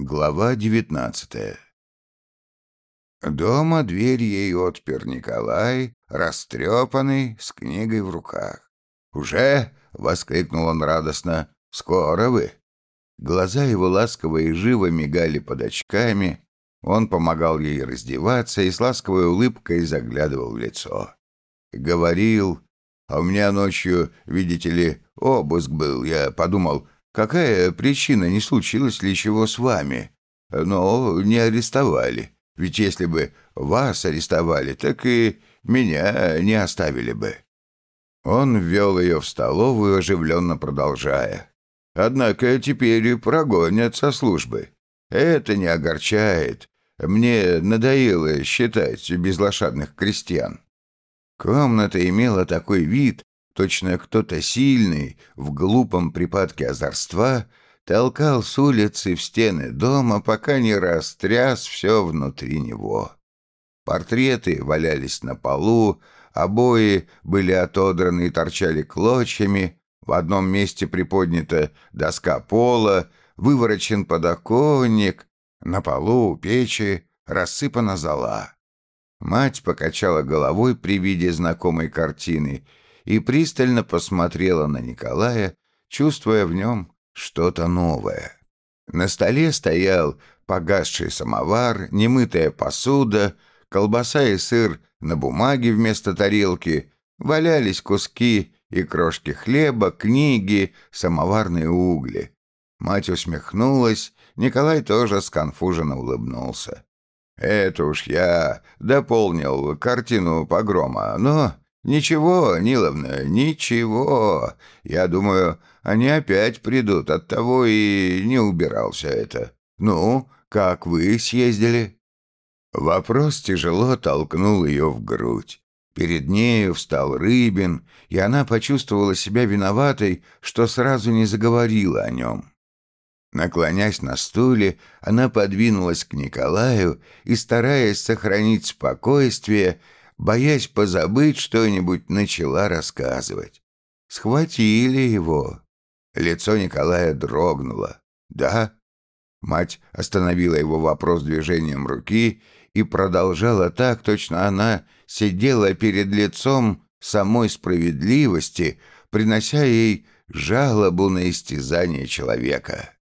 Глава девятнадцатая Дома дверь ей отпер Николай, растрепанный, с книгой в руках. «Уже?» — воскликнул он радостно. «Скоро вы?» Глаза его ласково и живо мигали под очками. Он помогал ей раздеваться и с ласковой улыбкой заглядывал в лицо. Говорил, а у меня ночью, видите ли, обыск был. Я подумал, какая причина, не случилось ли чего с вами? Но не арестовали. Ведь если бы вас арестовали, так и меня не оставили бы». Он ввел ее в столовую, оживленно продолжая. «Однако теперь прогонят со службы. Это не огорчает. Мне надоело считать безлошадных крестьян». Комната имела такой вид, точно кто-то сильный, в глупом припадке озорства — толкал с улицы в стены дома, пока не растряс все внутри него. Портреты валялись на полу, обои были отодраны и торчали клочьями, в одном месте приподнята доска пола, выворочен подоконник, на полу у печи рассыпана зола. Мать покачала головой при виде знакомой картины и пристально посмотрела на Николая, чувствуя в нем что-то новое. На столе стоял погасший самовар, немытая посуда, колбаса и сыр на бумаге вместо тарелки, валялись куски и крошки хлеба, книги, самоварные угли. Мать усмехнулась, Николай тоже сконфуженно улыбнулся. «Это уж я дополнил картину погрома, но «Ничего, Ниловна, ничего. Я думаю, они опять придут, оттого и не убирался это. Ну, как вы съездили?» Вопрос тяжело толкнул ее в грудь. Перед нею встал Рыбин, и она почувствовала себя виноватой, что сразу не заговорила о нем. Наклонясь на стуле, она подвинулась к Николаю и, стараясь сохранить спокойствие, боясь позабыть что-нибудь, начала рассказывать. Схватили его. Лицо Николая дрогнуло. «Да?» Мать остановила его вопрос движением руки и продолжала так, точно она сидела перед лицом самой справедливости, принося ей жалобу на истязание человека.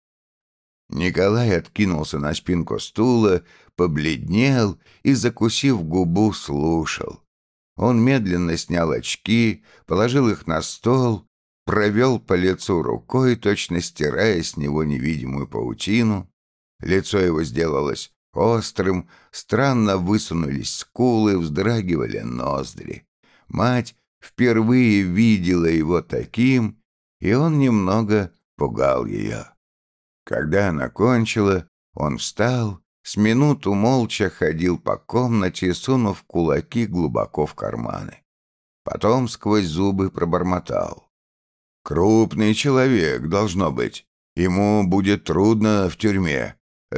Николай откинулся на спинку стула, побледнел и, закусив губу, слушал. Он медленно снял очки, положил их на стол, провел по лицу рукой, точно стирая с него невидимую паутину. Лицо его сделалось острым, странно высунулись скулы, вздрагивали ноздри. Мать впервые видела его таким, и он немного пугал ее. Когда она кончила, он встал, с минуту молча ходил по комнате, сунув кулаки глубоко в карманы. Потом сквозь зубы пробормотал. «Крупный человек, должно быть. Ему будет трудно в тюрьме.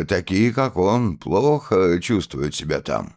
Такие, как он, плохо чувствуют себя там».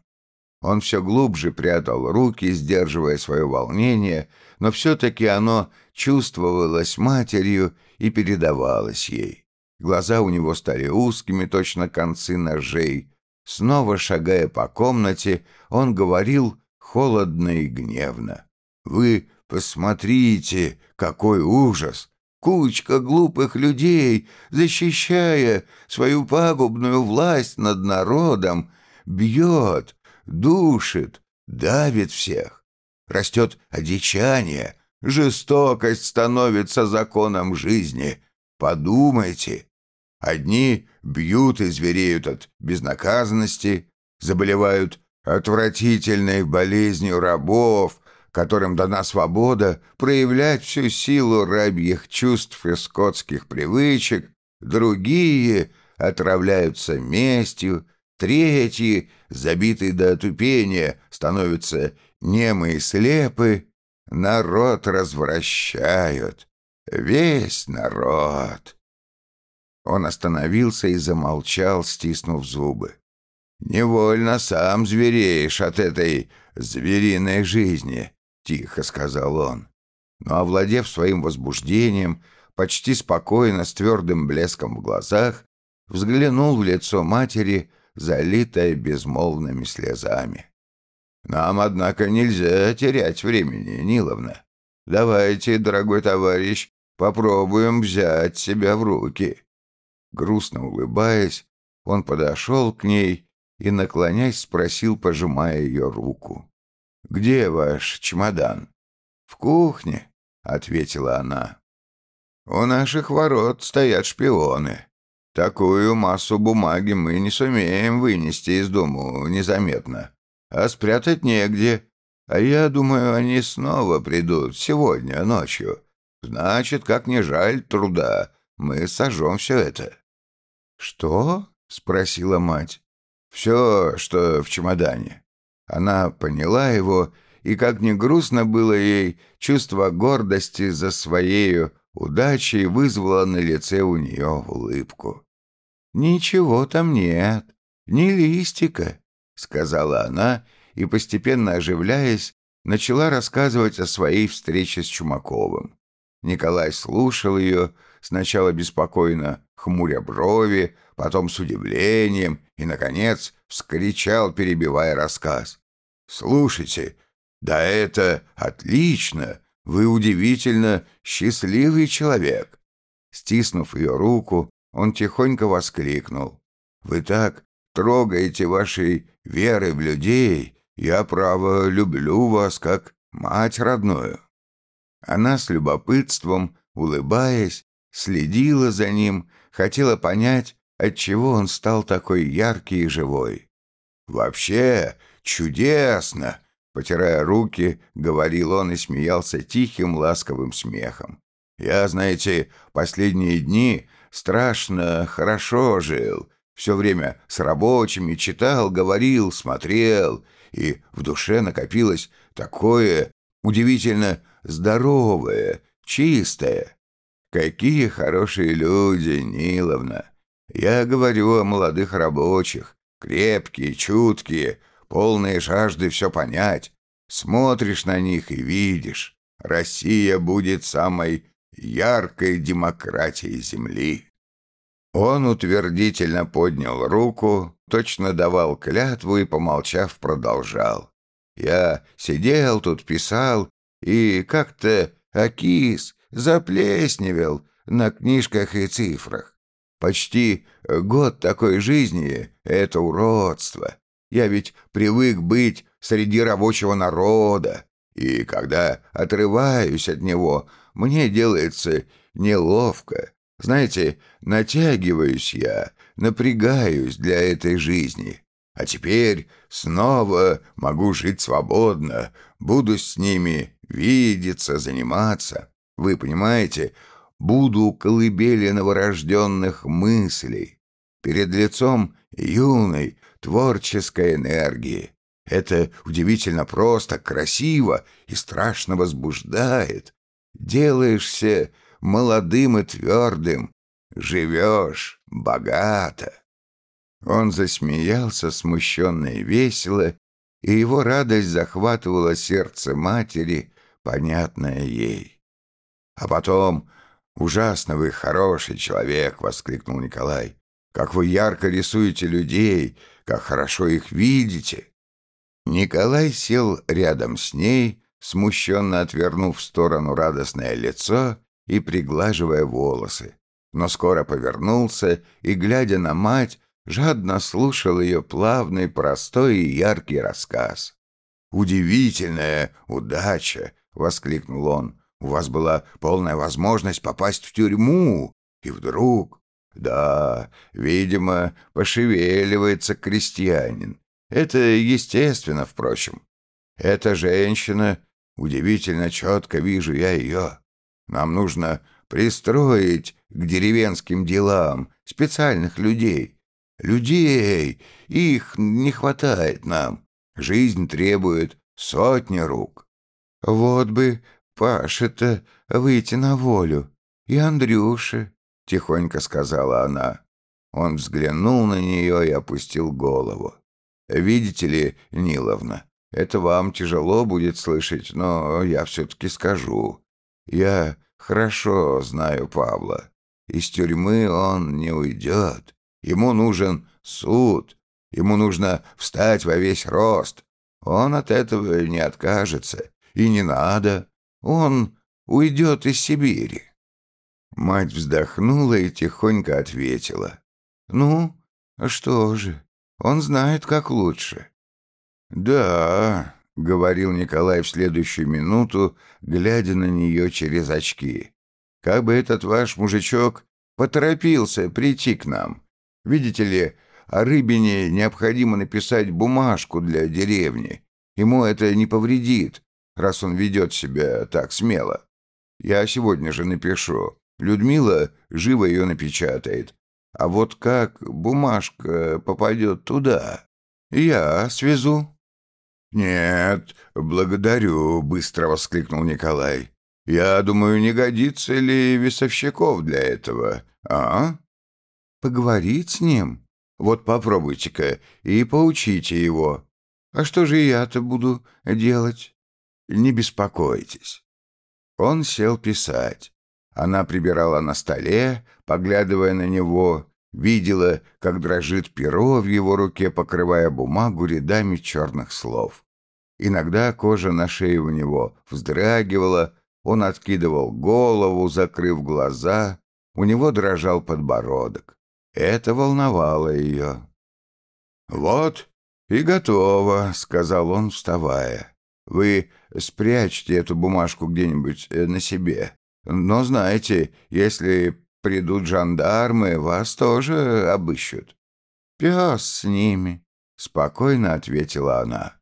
Он все глубже прятал руки, сдерживая свое волнение, но все-таки оно чувствовалось матерью и передавалось ей. Глаза у него стали узкими, точно концы ножей. Снова шагая по комнате, он говорил холодно и гневно. «Вы посмотрите, какой ужас! Кучка глупых людей, защищая свою пагубную власть над народом, бьет, душит, давит всех. Растет одичание, жестокость становится законом жизни. Подумайте, Одни бьют и звереют от безнаказанности, заболевают отвратительной болезнью рабов, которым дана свобода проявлять всю силу рабьих чувств и скотских привычек, другие отравляются местью, третьи, забитые до отупения, становятся немы и слепы, народ развращают, весь народ». Он остановился и замолчал, стиснув зубы. «Невольно сам звереешь от этой звериной жизни», — тихо сказал он. Но, овладев своим возбуждением, почти спокойно, с твердым блеском в глазах, взглянул в лицо матери, залитое безмолвными слезами. «Нам, однако, нельзя терять времени, Ниловна. Давайте, дорогой товарищ, попробуем взять себя в руки». Грустно улыбаясь, он подошел к ней и, наклонясь, спросил, пожимая ее руку. «Где ваш чемодан?» «В кухне», — ответила она. «У наших ворот стоят шпионы. Такую массу бумаги мы не сумеем вынести из дому незаметно. А спрятать негде. А я думаю, они снова придут сегодня ночью. Значит, как не жаль труда, мы сожжем все это». «Что?» — спросила мать. «Все, что в чемодане». Она поняла его, и, как ни грустно было ей, чувство гордости за своею удачей вызвало на лице у нее улыбку. «Ничего там нет, ни листика», — сказала она, и, постепенно оживляясь, начала рассказывать о своей встрече с Чумаковым. Николай слушал ее, сначала беспокойно, хмуря брови, потом с удивлением и, наконец, вскричал, перебивая рассказ. «Слушайте, да это отлично! Вы удивительно счастливый человек!» Стиснув ее руку, он тихонько воскликнул. «Вы так трогаете вашей верой в людей, я, право, люблю вас как мать родную». Она с любопытством, улыбаясь, следила за ним, хотела понять, отчего он стал такой яркий и живой. «Вообще чудесно!» — потирая руки, говорил он и смеялся тихим, ласковым смехом. «Я, знаете, последние дни страшно хорошо жил, все время с рабочими читал, говорил, смотрел, и в душе накопилось такое удивительно здоровое, чистое. Какие хорошие люди, Ниловна! Я говорю о молодых рабочих, крепкие, чуткие, полные жажды все понять. Смотришь на них и видишь, Россия будет самой яркой демократией Земли. Он утвердительно поднял руку, точно давал клятву и, помолчав, продолжал. Я сидел тут, писал, и как-то окис, заплесневел на книжках и цифрах. Почти год такой жизни — это уродство. Я ведь привык быть среди рабочего народа, и когда отрываюсь от него, мне делается неловко. Знаете, натягиваюсь я, напрягаюсь для этой жизни. А теперь снова могу жить свободно, буду с ними видеться, заниматься. Вы понимаете, буду колыбели новорожденных мыслей, перед лицом юной творческой энергии. Это удивительно просто, красиво и страшно возбуждает. Делаешься молодым и твердым, живешь богато. Он засмеялся смущенно и весело, и его радость захватывала сердце матери, понятное ей. А потом «Ужасно вы хороший человек!» — воскликнул Николай. «Как вы ярко рисуете людей, как хорошо их видите!» Николай сел рядом с ней, смущенно отвернув в сторону радостное лицо и приглаживая волосы, но скоро повернулся и, глядя на мать, жадно слушал ее плавный, простой и яркий рассказ. «Удивительная удача!» — воскликнул он. У вас была полная возможность попасть в тюрьму, и вдруг... Да, видимо, пошевеливается крестьянин. Это естественно, впрочем. Эта женщина, удивительно четко вижу я ее. Нам нужно пристроить к деревенским делам специальных людей. Людей! Их не хватает нам. Жизнь требует сотни рук. Вот бы Паше-то выйти на волю. И Андрюше, — тихонько сказала она. Он взглянул на нее и опустил голову. «Видите ли, Ниловна, это вам тяжело будет слышать, но я все-таки скажу. Я хорошо знаю Павла. Из тюрьмы он не уйдет. Ему нужен суд. Ему нужно встать во весь рост. Он от этого не откажется. И не надо. Он уйдет из Сибири. Мать вздохнула и тихонько ответила. «Ну, что же, он знает, как лучше». «Да», — говорил Николай в следующую минуту, глядя на нее через очки. «Как бы этот ваш мужичок поторопился прийти к нам. Видите ли, о Рыбине необходимо написать бумажку для деревни. Ему это не повредит, раз он ведет себя так смело. Я сегодня же напишу. Людмила живо ее напечатает. А вот как бумажка попадет туда, я свезу. «Нет, благодарю», — быстро воскликнул Николай. «Я думаю, не годится ли весовщиков для этого, а?» «Поговорить с ним? Вот попробуйте-ка и поучите его. А что же я-то буду делать?» «Не беспокойтесь». Он сел писать. Она прибирала на столе, поглядывая на него, видела, как дрожит перо в его руке, покрывая бумагу рядами черных слов. Иногда кожа на шее у него вздрагивала, он откидывал голову, закрыв глаза, у него дрожал подбородок. Это волновало ее. «Вот и готово», — сказал он, вставая. «Вы спрячьте эту бумажку где-нибудь э, на себе. Но знаете, если придут жандармы, вас тоже обыщут». «Пес с ними», — спокойно ответила она.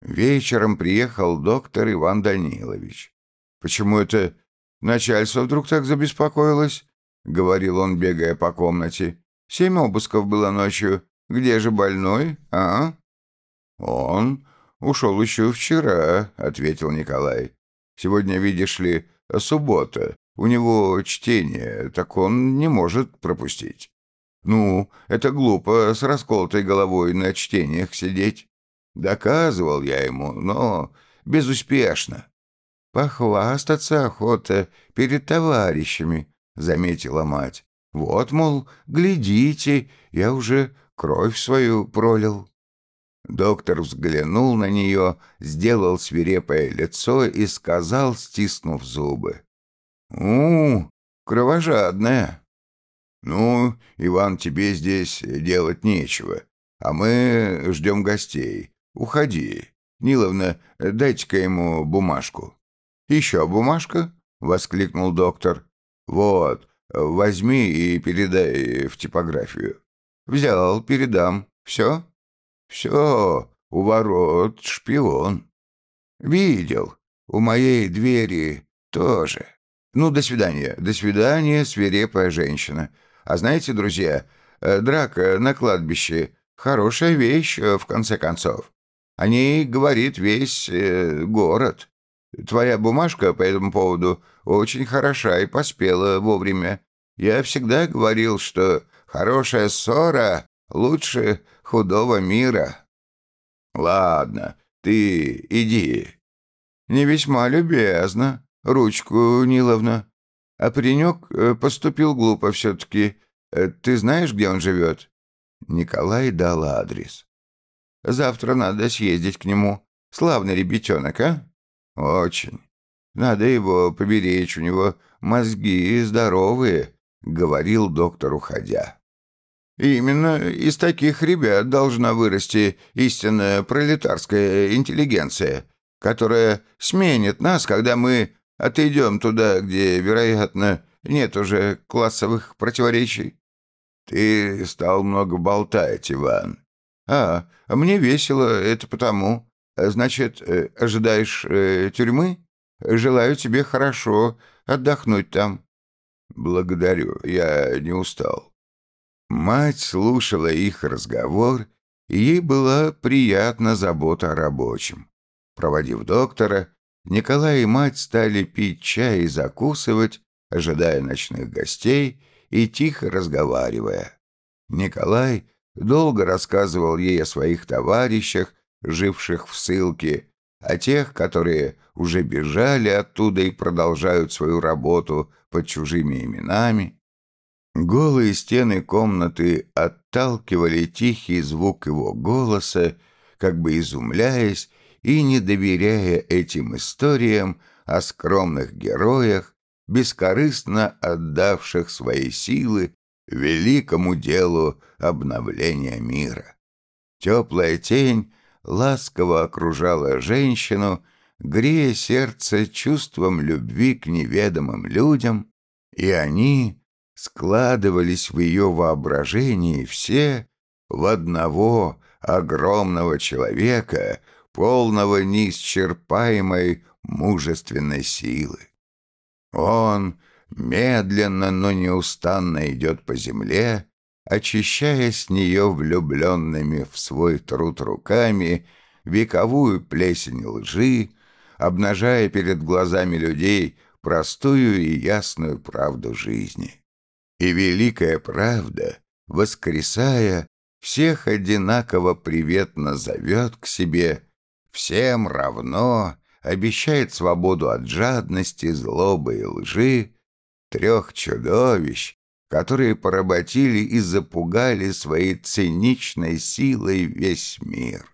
Вечером приехал доктор Иван Данилович. «Почему это начальство вдруг так забеспокоилось?» — говорил он, бегая по комнате. «Семь обысков было ночью. Где же больной, а?» «Он ушел еще вчера», — ответил Николай. «Сегодня, видишь ли, суббота. У него чтение, так он не может пропустить». «Ну, это глупо с расколотой головой на чтениях сидеть». Доказывал я ему, но безуспешно. «Похвастаться охота перед товарищами», — заметила мать. «Вот, мол, глядите, я уже кровь свою пролил». Доктор взглянул на нее, сделал свирепое лицо и сказал, стиснув зубы. «У, кровожадная». «Ну, Иван, тебе здесь делать нечего, а мы ждем гостей. «Уходи. Ниловна, дайте-ка ему бумажку». «Еще бумажка?» — воскликнул доктор. «Вот, возьми и передай в типографию». «Взял, передам. Все?» «Все. У ворот шпион». «Видел. У моей двери тоже. Ну, до свидания. До свидания, свирепая женщина. А знаете, друзья, э, драка на кладбище — хорошая вещь, э, в конце концов. О ней говорит весь э, город. Твоя бумажка по этому поводу очень хороша и поспела вовремя. Я всегда говорил, что хорошая ссора лучше худого мира. Ладно, ты иди. Не весьма любезно, ручку Ниловна. А паренек э, поступил глупо все-таки. Э, ты знаешь, где он живет? Николай дал адрес. Завтра надо съездить к нему. Славный ребятенок, а? Очень. Надо его поберечь, у него мозги здоровые, говорил доктор, уходя. Именно из таких ребят должна вырасти истинная пролетарская интеллигенция, которая сменит нас, когда мы отойдем туда, где, вероятно, нет уже классовых противоречий. Ты стал много болтать, Иван. «А, мне весело, это потому. Значит, э, ожидаешь э, тюрьмы? Желаю тебе хорошо отдохнуть там». «Благодарю, я не устал». Мать слушала их разговор, и ей была приятна забота о рабочем. Проводив доктора, Николай и мать стали пить чай и закусывать, ожидая ночных гостей и тихо разговаривая. Николай долго рассказывал ей о своих товарищах, живших в ссылке, о тех, которые уже бежали оттуда и продолжают свою работу под чужими именами. Голые стены комнаты отталкивали тихий звук его голоса, как бы изумляясь и не доверяя этим историям о скромных героях, бескорыстно отдавших свои силы великому делу обновления мира. Теплая тень ласково окружала женщину, грея сердце чувством любви к неведомым людям, и они складывались в ее воображении все в одного огромного человека, полного неисчерпаемой мужественной силы. Он медленно, но неустанно идет по земле, очищая с нее влюбленными в свой труд руками вековую плесень лжи, обнажая перед глазами людей простую и ясную правду жизни. И великая правда, воскресая, всех одинаково приветно зовет к себе, всем равно обещает свободу от жадности, злобы и лжи, трех чудовищ, которые поработили и запугали своей циничной силой весь мир.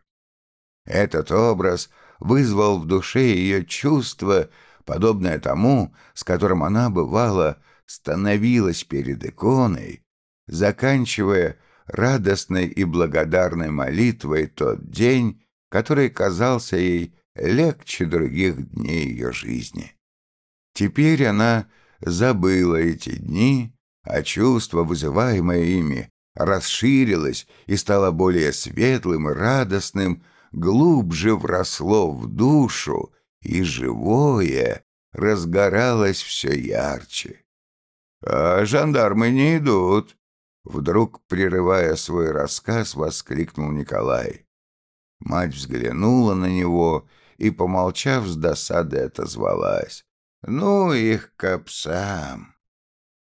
Этот образ вызвал в душе ее чувство, подобное тому, с которым она, бывала, становилась перед иконой, заканчивая радостной и благодарной молитвой тот день, который казался ей легче других дней ее жизни. Теперь она забыла эти дни, а чувство, вызываемое ими, расширилось и стало более светлым и радостным, глубже вросло в душу, и живое разгоралось все ярче. «А жандармы не идут!» Вдруг, прерывая свой рассказ, воскликнул Николай. Мать взглянула на него и, помолчав, с досадой отозвалась. «Ну их к псам!»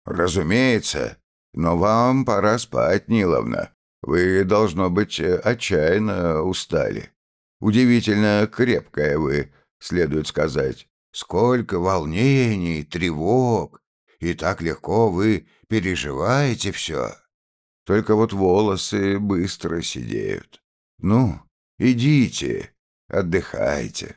«Разумеется, но вам пора спать, Ниловна. Вы, должно быть, отчаянно устали. Удивительно крепкая вы, следует сказать. Сколько волнений, тревог, и так легко вы переживаете все. Только вот волосы быстро сидеют. Ну, идите, отдыхайте.